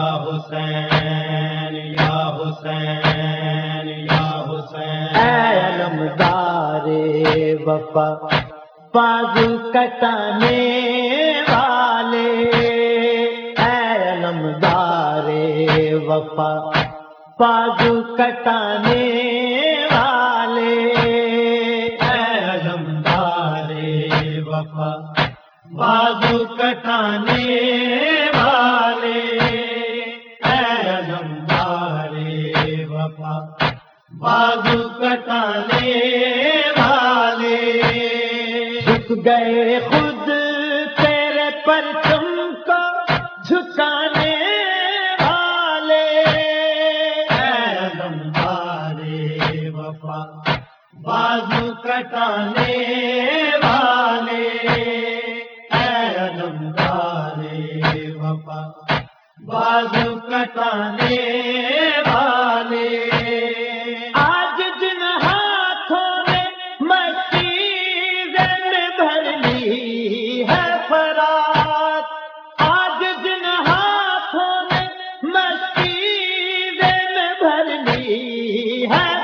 حسین، یا حسین یا حسین۔ اے علمدار وفا بازو کٹانے والے۔ اے علمدار وفا بازو کٹانے والے۔ اے علمدار وفا بازو کٹانے وفا بازو کٹانے والے۔ جھک گئے خود تیرے پرچم کو جھکانے والے۔ اے وفا بازو کٹانے والے۔ اے وفا بازو کٹانے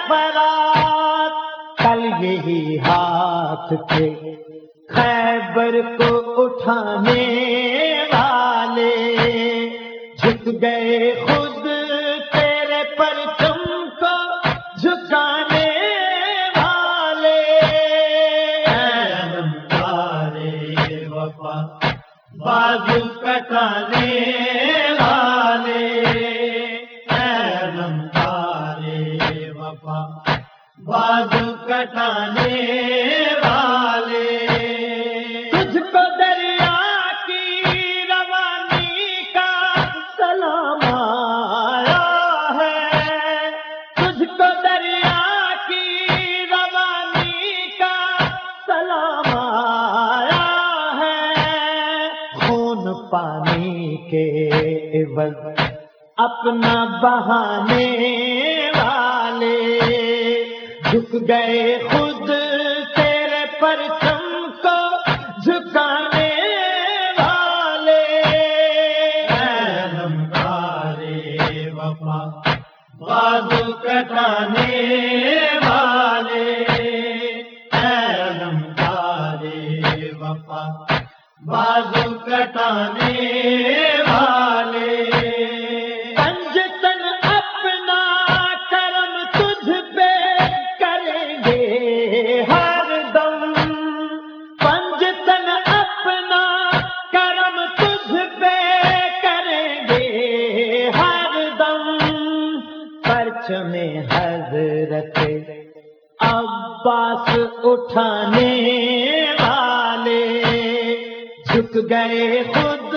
فرات کل یہی ہاتھ تھے خیبر کو اٹھانے والے۔ جھک گئے خود تیرے پرچم کو جھکانے والے۔ وفا، بازو کٹانے بازو والے۔ تجھ کو دریا کی روانی کا سلام آیا ہے۔ تجھ کو دریا کی روانی کا سلام آیا ہے۔ خون پانی کے عوض اپنا بہانے والے۔ جھک گئے خود تیرے پرچم کو جھکانے والے۔ علمدار وفا بازو کٹانے والے۔ علمدار وفا بازو کٹانے والے۔ جھک گئے خود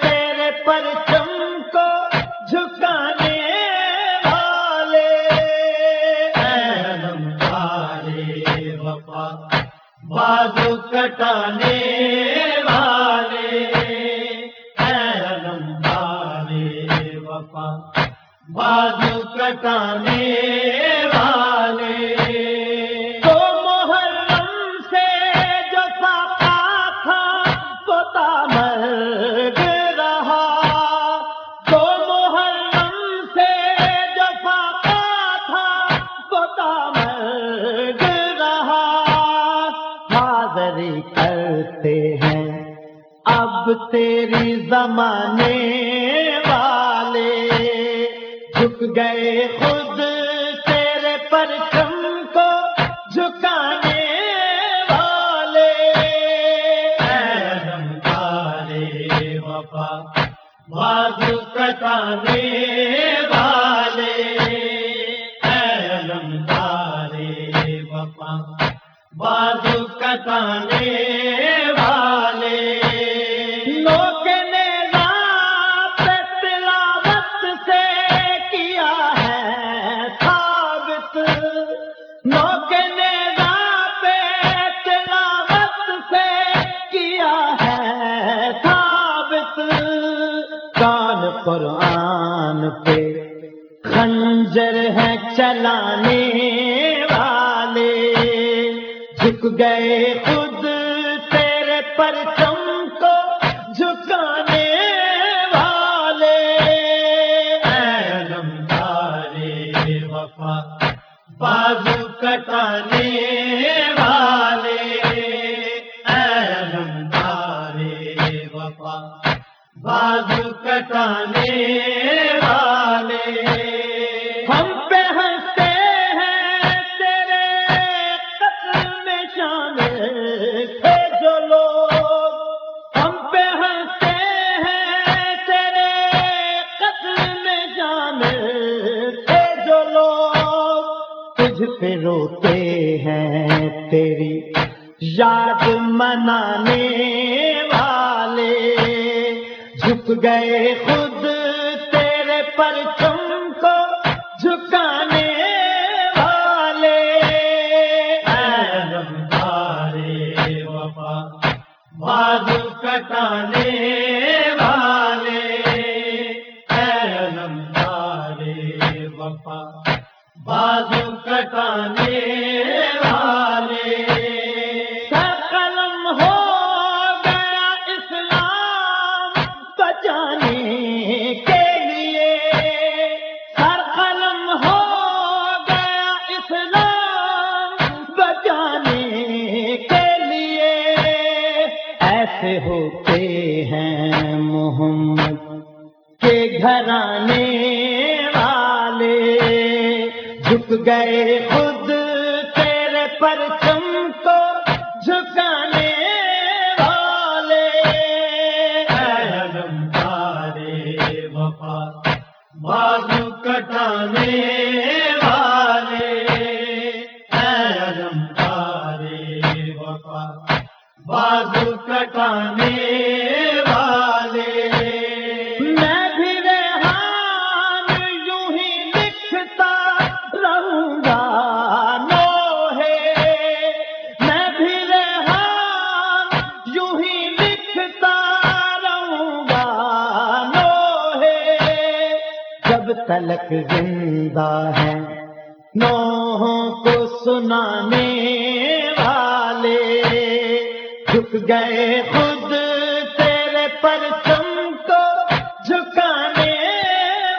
تیرے پرچم کو جھکانے والے۔ علمدار وفا، بازو کٹانے والے۔ علمدار وفا، بازو کٹانے تیری زمانے والے جھک گئے خود تیرے پرچم کو جھکانے والے۔ علمدار وفا بازو کٹانے والے۔ علمدار وفا بازو کٹانے پہ خنجر ہے چلانے والے۔ جھک گئے خود تیرے پر تم کو جھکانے والے۔ اے وفا بازو کٹانے والے۔ اے وفا بازو کٹانے تجھ پہ روتے ہیں تیری یاد منانے والے۔ جھک گئے خود تیرے پرچم کو جھکانے والے۔ علمدارے بازو کٹانے ایسے ہوتے ہیں محمد کے گھرانے والے جھک گئے خود بازو کٹانے والے۔ میں بھی ریحان یوں ہی لکھتا رہوں گا، نوحے۔ میں بھی ریحان یوں ہی لکھتا رہوں گا، نوحے۔ جب تلک زندہ ہے نوحوں کو سنانے جھک گئے خود تیرے پرچم کو جھکانے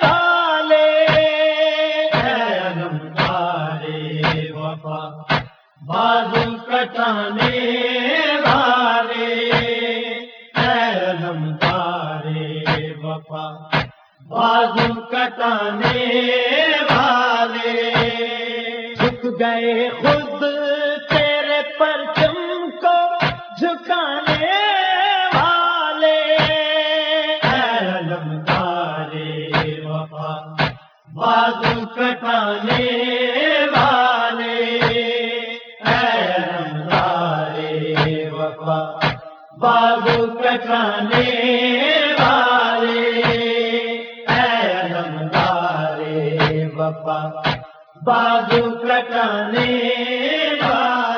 والے۔ علمدارے وفا بازو کٹانے بازو کٹانے والے۔ جھک گئے خود بازو کٹانے والے اے وفا۔ بازو کٹانے والے اے وفا۔ بازو کٹانے والے۔